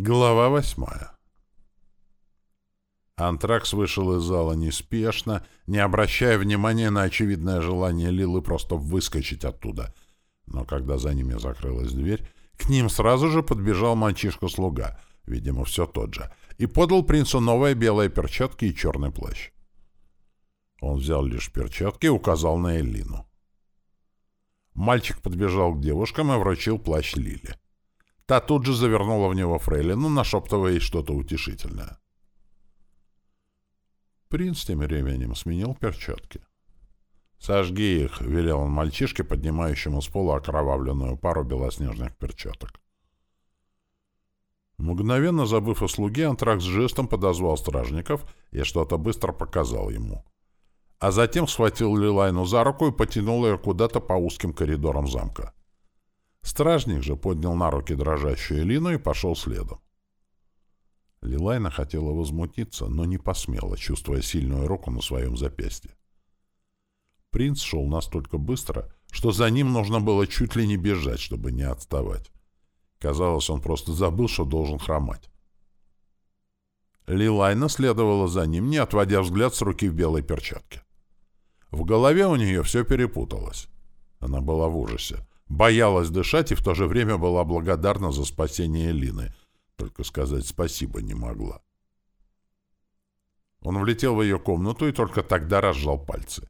Глава восьмая. Антракс вышел из зала неспешно, не обращая внимания на очевидное желание Лилы просто выскочить оттуда. Но когда за ними закрылась дверь, к ним сразу же подбежал мальчишка-слуга, видимо, все тот же, и подал принцу новые белые перчатки и черный плащ. Он взял лишь перчатки и указал на Эллину. Мальчик подбежал к девушкам и вручил плащ Лиле. Та тут же завернула в него фрейлину, нашептывая ей что-то утешительное. Принц тем временем сменил перчатки. «Сожги их», — велел он мальчишке, поднимающему с пола окровавленную пару белоснежных перчаток. Мгновенно забыв о слуге, Антракс жестом подозвал стражников и что-то быстро показал ему. А затем схватил Лилайну за руку и потянул ее куда-то по узким коридорам замка. Стражник же поднял на руки дрожащую Лину и пошел следом. Лилайна хотела возмутиться, но не посмела, чувствуя сильную руку на своем запястье. Принц шел настолько быстро, что за ним нужно было чуть ли не бежать, чтобы не отставать. Казалось, он просто забыл, что должен хромать. Лилайна следовала за ним, не отводя взгляд с руки в белой перчатке. В голове у нее все перепуталось. Она была в ужасе. Боялась дышать и в то же время была благодарна за спасение Лины. Только сказать спасибо не могла. Он влетел в ее комнату и только тогда разжал пальцы.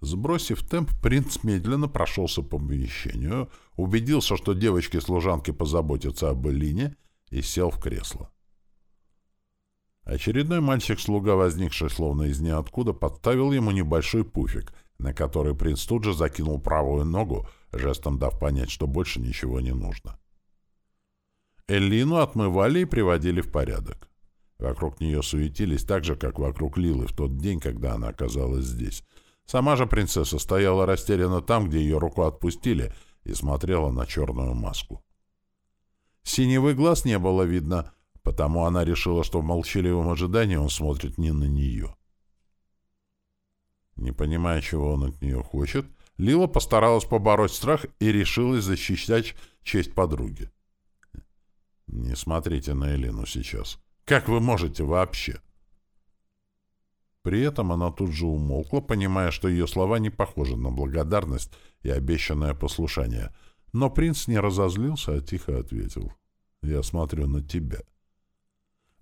Сбросив темп, принц медленно прошелся по помещению, убедился, что девочки-служанки позаботятся об Элине, и сел в кресло. Очередной мальчик-слуга, возникший словно из ниоткуда, подставил ему небольшой пуфик, на который принц тут же закинул правую ногу, жестом дав понять, что больше ничего не нужно. Эллину отмывали и приводили в порядок. Вокруг нее суетились так же, как вокруг Лилы в тот день, когда она оказалась здесь. Сама же принцесса стояла растерянно там, где ее руку отпустили, и смотрела на черную маску. Синевый глаз не было видно, потому она решила, что в молчаливом ожидании он смотрит не на нее. Не понимая, чего он от нее хочет, Лила постаралась побороть страх и решилась защищать честь подруги. Не смотрите на Элину сейчас. Как вы можете вообще? При этом она тут же умолкла, понимая, что ее слова не похожи на благодарность и обещанное послушание. Но принц не разозлился, а тихо ответил. «Я смотрю на тебя».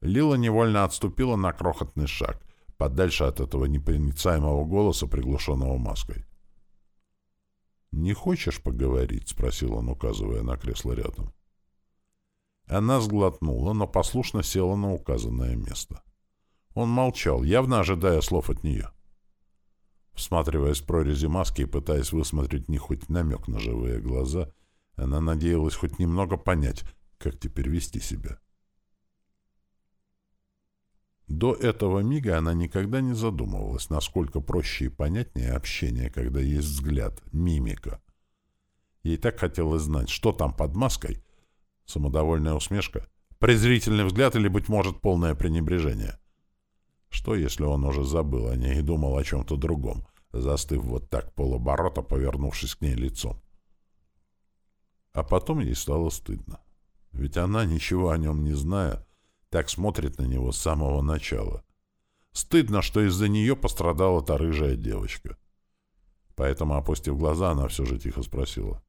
Лила невольно отступила на крохотный шаг, подальше от этого непроницаемого голоса, приглушенного маской. «Не хочешь поговорить?» — спросил он, указывая на кресло рядом. Она сглотнула, но послушно села на указанное место. Он молчал, явно ожидая слов от нее. Всматриваясь в прорези маски и пытаясь высмотреть не хоть намек на живые глаза, она надеялась хоть немного понять, как теперь вести себя. До этого мига она никогда не задумывалась, насколько проще и понятнее общение, когда есть взгляд, мимика. Ей так хотелось знать, что там под маской. Самодовольная усмешка, презрительный взгляд или, быть может, полное пренебрежение. Что, если он уже забыл о ней и думал о чем-то другом, застыв вот так полоборота, повернувшись к ней лицом? А потом ей стало стыдно. Ведь она, ничего о нем не зная, так смотрит на него с самого начала. Стыдно, что из-за нее пострадала та рыжая девочка. Поэтому, опустив глаза, она все же тихо спросила.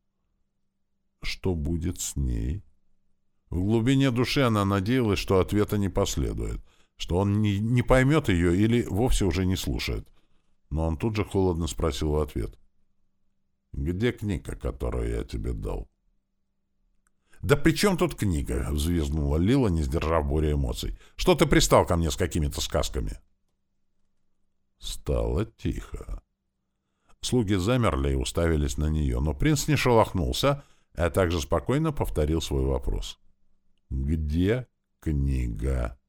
«Что будет с ней?» В глубине души она надеялась, что ответа не последует, что он не, не поймет ее или вовсе уже не слушает. Но он тут же холодно спросил в ответ. «Где книга, которую я тебе дал?» «Да при чем тут книга?» — взвизгнула Лила, не сдержав буря эмоций. «Что ты пристал ко мне с какими-то сказками?» Стало тихо. Слуги замерли и уставились на нее, но принц не шелохнулся, а также спокойно повторил свой вопрос. «Где книга?»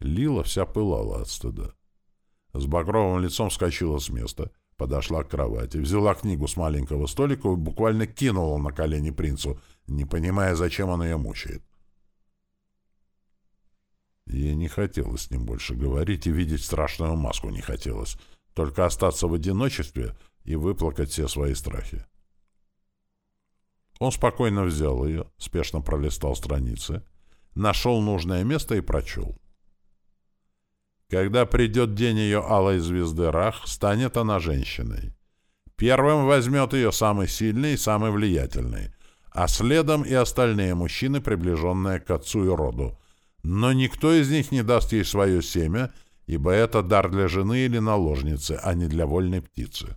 Лила вся пылала от стыда. С багровым лицом вскочила с места, подошла к кровати, взяла книгу с маленького столика и буквально кинула на колени принцу, не понимая, зачем он ее мучает. Ей не хотелось с ним больше говорить и видеть страшную маску не хотелось, только остаться в одиночестве и выплакать все свои страхи. Он спокойно взял ее, спешно пролистал страницы, нашел нужное место и прочел. Когда придет день ее алой звезды Рах, станет она женщиной. Первым возьмет ее самый сильный и самый влиятельный, а следом и остальные мужчины, приближенные к отцу и роду. Но никто из них не даст ей свое семя, ибо это дар для жены или наложницы, а не для вольной птицы.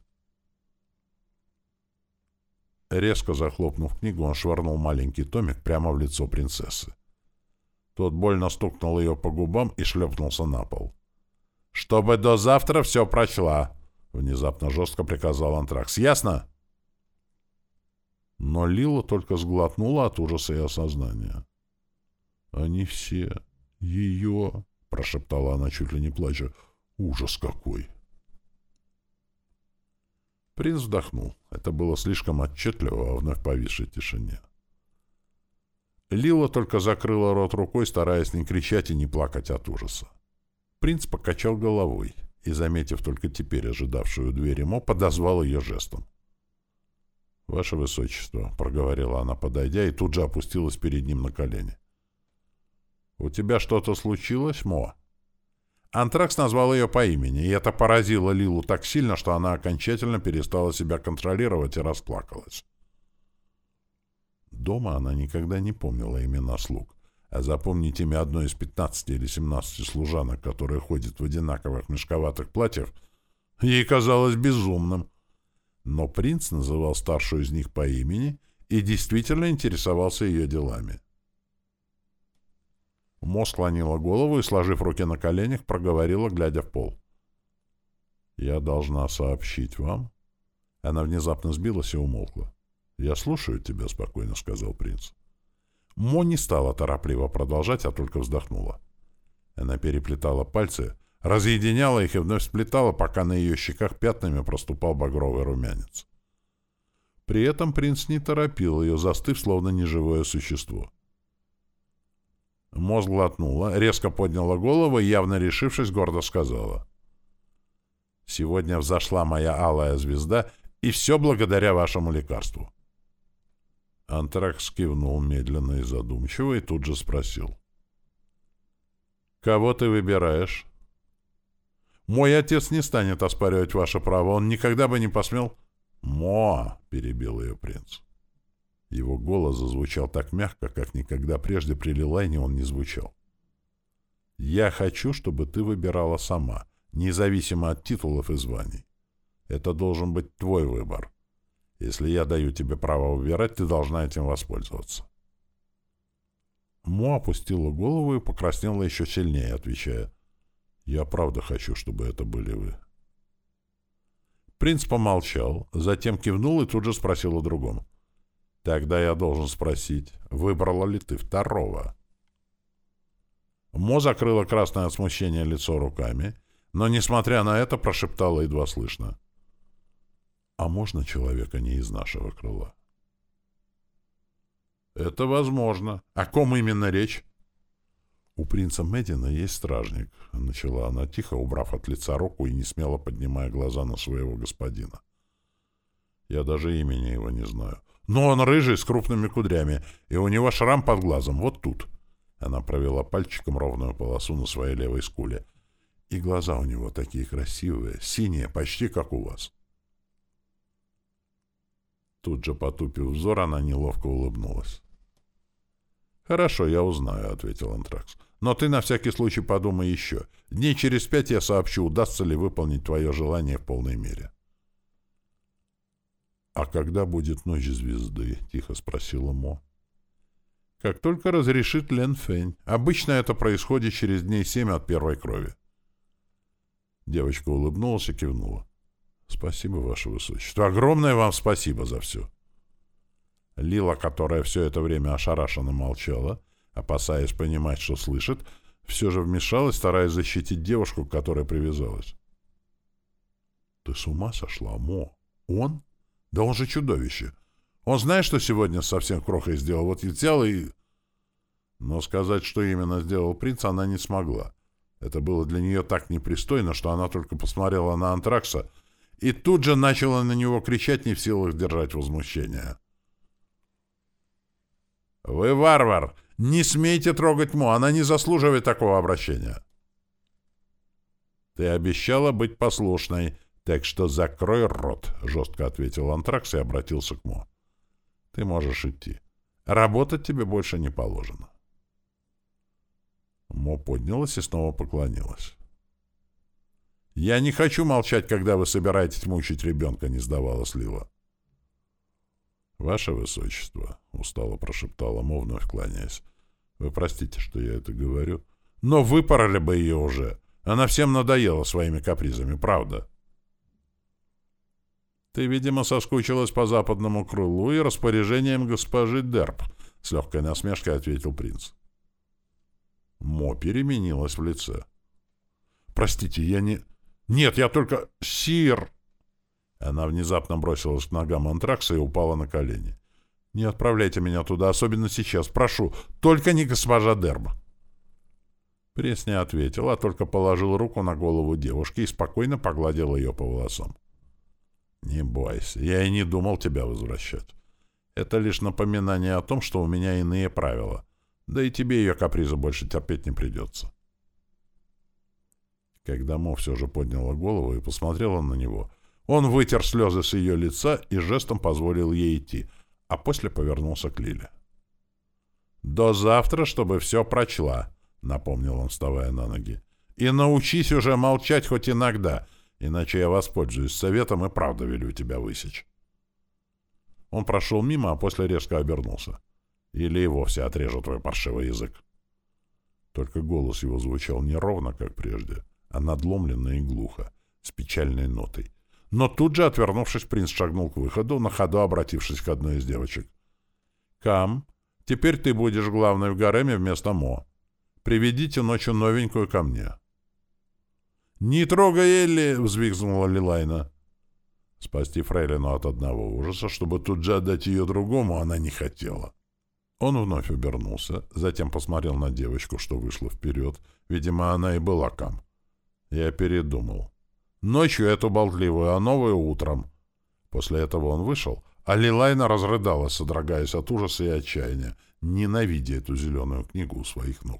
Резко захлопнув книгу, он швырнул маленький томик прямо в лицо принцессы. Тот больно стукнул ее по губам и шлепнулся на пол. «Чтобы до завтра все прочла!» — внезапно жестко приказал Антракс. «Ясно?» Но Лила только сглотнула от ужаса и осознания. «Они все ее...» — прошептала она, чуть ли не плача. «Ужас какой!» Принц вздохнул. Это было слишком отчетливо во вновь повисшей тишине. Лила только закрыла рот рукой, стараясь не кричать и не плакать от ужаса. Принц покачал головой и, заметив только теперь ожидавшую дверь ему, подозвал ее жестом. «Ваше Высочество», — проговорила она, подойдя, и тут же опустилась перед ним на колени. «У тебя что-то случилось, Мо?» Антракс назвал ее по имени, и это поразило Лилу так сильно, что она окончательно перестала себя контролировать и расплакалась. Дома она никогда не помнила имена слуг, а запомнить имя одной из 15 или 17 служанок, которые ходят в одинаковых мешковатых платьях, ей казалось безумным. Но принц называл старшую из них по имени и действительно интересовался ее делами. Мо склонила голову и, сложив руки на коленях, проговорила, глядя в пол. «Я должна сообщить вам». Она внезапно сбилась и умолкла. «Я слушаю тебя», — спокойно сказал принц. Мо не стала торопливо продолжать, а только вздохнула. Она переплетала пальцы, разъединяла их и вновь сплетала, пока на ее щеках пятнами проступал багровый румянец. При этом принц не торопил ее, застыв, словно неживое существо. Мозг глотнула, резко подняла голову и, явно решившись, гордо сказала. «Сегодня взошла моя алая звезда, и все благодаря вашему лекарству». Антракс кивнул медленно и задумчиво и тут же спросил. «Кого ты выбираешь?» «Мой отец не станет оспаривать ваше право, он никогда бы не посмел...» «Мо!» — перебил ее принц. Его голос зазвучал так мягко, как никогда прежде при Лилайне он не звучал. «Я хочу, чтобы ты выбирала сама, независимо от титулов и званий. Это должен быть твой выбор. Если я даю тебе право выбирать, ты должна этим воспользоваться». Мо опустила голову и покраснела еще сильнее, отвечая, «Я правда хочу, чтобы это были вы». Принц помолчал, затем кивнул и тут же спросил о другом. Тогда я должен спросить, выбрала ли ты второго? Мо закрыла красное от смущения лицо руками, но, несмотря на это, прошептала едва слышно. «А можно человека не из нашего крыла?» «Это возможно. О ком именно речь?» «У принца Медина есть стражник», — начала она тихо, убрав от лица руку и не смело поднимая глаза на своего господина. «Я даже имени его не знаю. Но он рыжий, с крупными кудрями, и у него шрам под глазом, вот тут. Она провела пальчиком ровную полосу на своей левой скуле. И глаза у него такие красивые, синие, почти как у вас. Тут же, потупив взор, она неловко улыбнулась. «Хорошо, я узнаю», — ответил Антракс. «Но ты на всякий случай подумай еще. Дней через пять я сообщу, удастся ли выполнить твое желание в полной мере». «А когда будет ночь звезды?» — тихо спросила Мо. «Как только разрешит Лен Фэнь. Обычно это происходит через дней семь от первой крови». Девочка улыбнулась и кивнула. «Спасибо, Ваше Высочество. Огромное вам спасибо за все». Лила, которая все это время ошарашенно молчала, опасаясь понимать, что слышит, все же вмешалась, стараясь защитить девушку, к которой привязалась. «Ты с ума сошла, Мо? Он?» Да он же чудовище. Он знает, что сегодня совсем крохой сделал. Вот и взял и... Но сказать, что именно сделал принц, она не смогла. Это было для нее так непристойно, что она только посмотрела на Антракса и тут же начала на него кричать, не в силах держать возмущение. Вы варвар! Не смейте трогать Мо, она не заслуживает такого обращения. Ты обещала быть послушной, так что закрой рот, жестко ответил Антракс и обратился к Мо. Ты можешь идти. Работать тебе больше не положено. Мо поднялась и снова поклонилась. «Я не хочу молчать, когда вы собираетесь мучить ребенка», — не сдавалась Лила. «Ваше Высочество», — устало прошептала Мо, вновь «вы простите, что я это говорю, но выпороли бы ее уже. Она всем надоела своими капризами, правда». «Ты, видимо, соскучилась по западному крылу и распоряжениям госпожи Дерб», — с легкой насмешкой ответил принц. Мо переменилась в лице. «Простите, я не...» «Нет, я только... Сир!» Она внезапно бросилась к ногам антракса и упала на колени. «Не отправляйте меня туда, особенно сейчас. Прошу, только не госпожа Дерба!» Пресс не ответил, а только положил руку на голову девушки и спокойно погладил ее по волосам. «Не бойся, я и не думал тебя возвращать. Это лишь напоминание о том, что у меня иные правила. Да и тебе ее капризы больше терпеть не придется». Когда Мо все же подняла голову и посмотрела на него, он вытер слезы с ее лица и жестом позволил ей идти, а после повернулся к Лиле. «До завтра, чтобы все прочла», — напомнил он, вставая на ноги. «И научись уже молчать хоть иногда, иначе я воспользуюсь советом и правда велю тебя высечь». Он прошел мимо, а после резко обернулся. «Или и вовсе отрежу твой паршивый язык». Только голос его звучал не ровно, как прежде, а надломленно и глухо, с печальной нотой. Но тут же, отвернувшись, принц шагнул к выходу, на ходу обратившись к одной из девочек. «Кам, теперь ты будешь главной в гареме вместо Мо. Приведите ночью новенькую ко мне». «Не трогай Элли!» — взвизгнула Лилайна. Спасти Фрейлину от одного ужаса, чтобы тут же отдать ее другому, она не хотела. Он вновь обернулся, затем посмотрел на девочку, что вышла вперед. Видимо, она и была Кам. Я передумал. Ночью эту болтливую, а новую утром. После этого он вышел, а Лилайна разрыдалась, содрогаясь от ужаса и отчаяния, ненавидя эту зеленую книгу у своих ног.